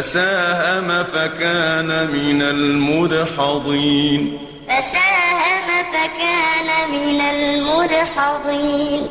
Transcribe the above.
فساهم فكان من المدحضين. فساهم فكان من المدحضين.